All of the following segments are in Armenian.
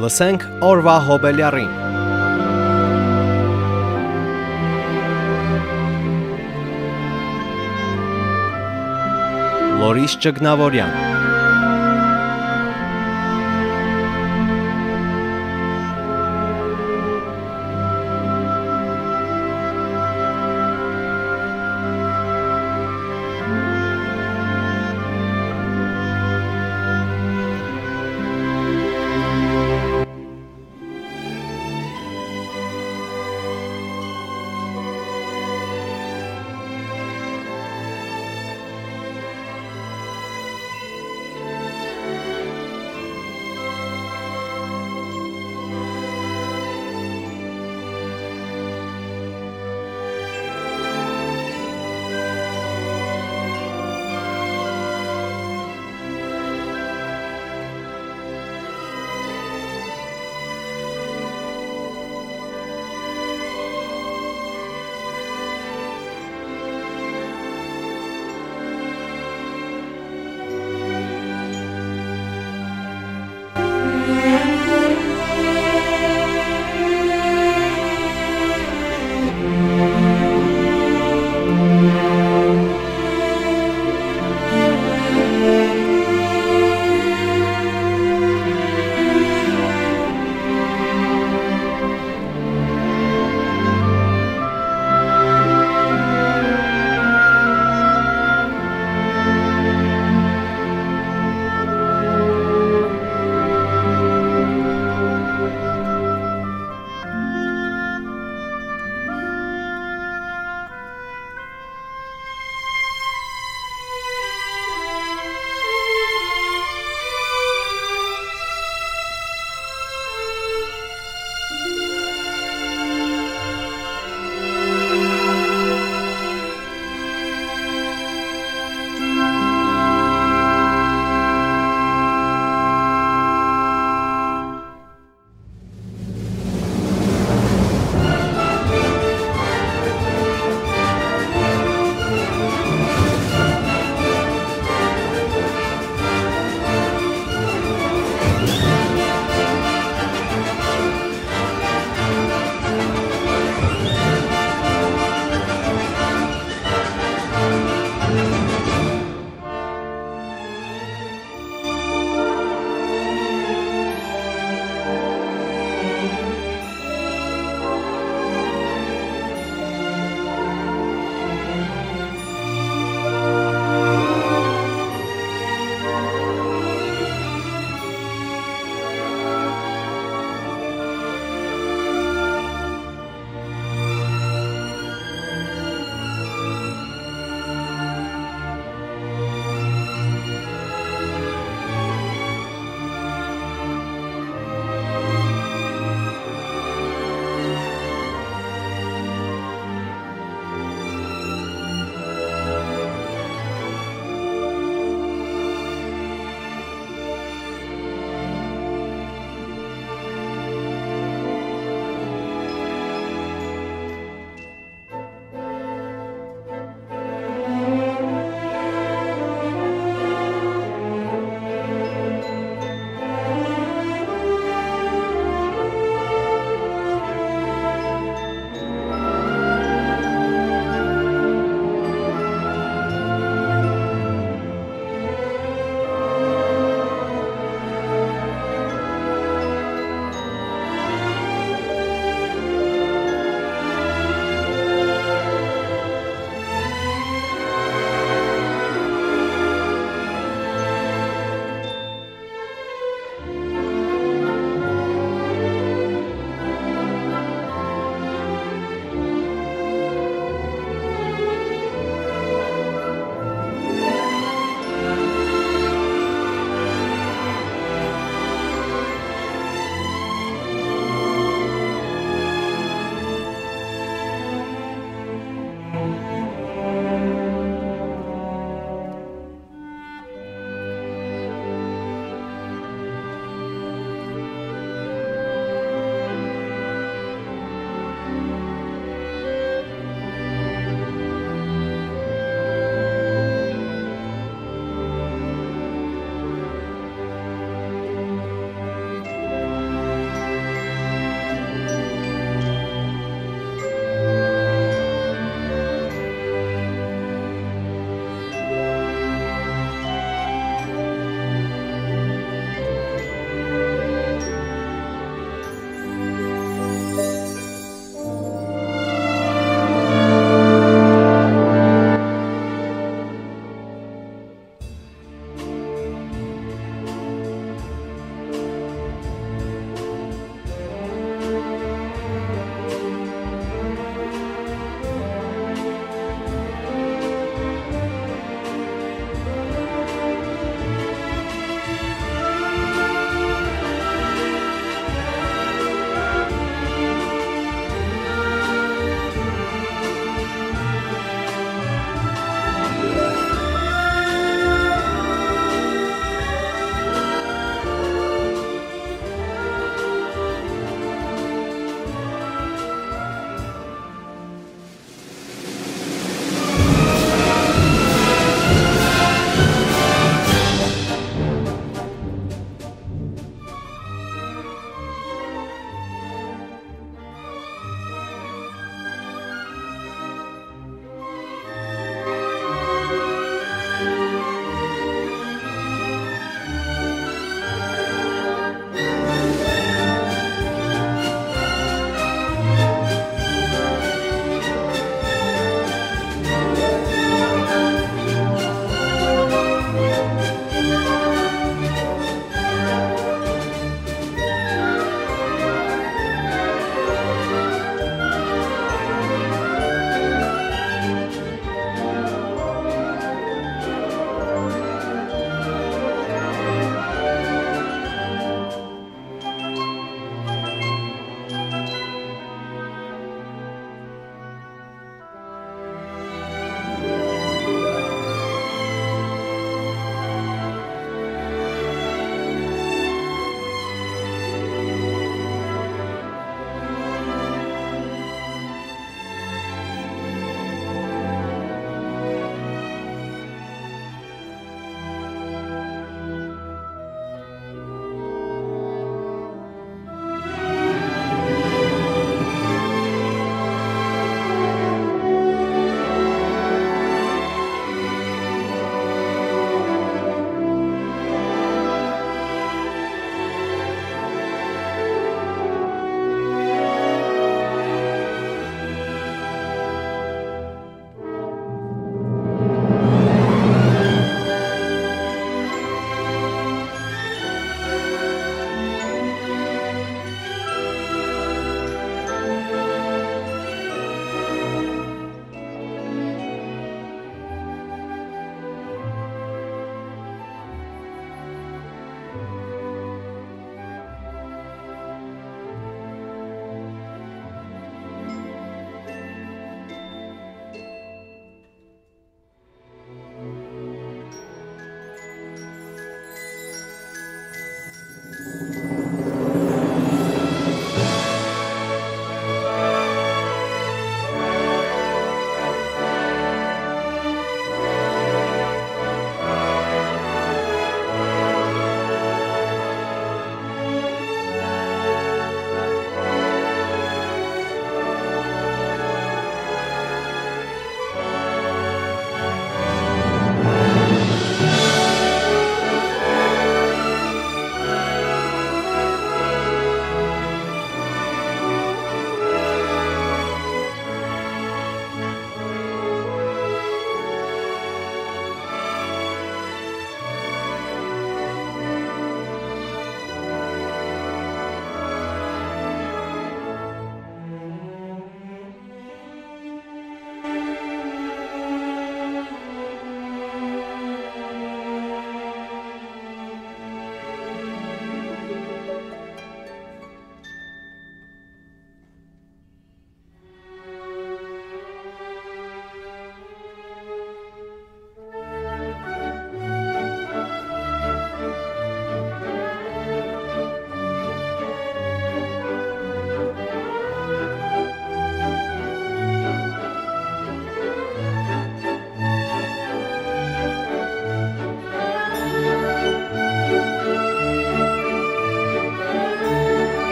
Լսենք օրվա հոբելյարին։ Լորիս Ճգնավորյան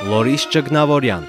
Լորիս Ճգնավորյան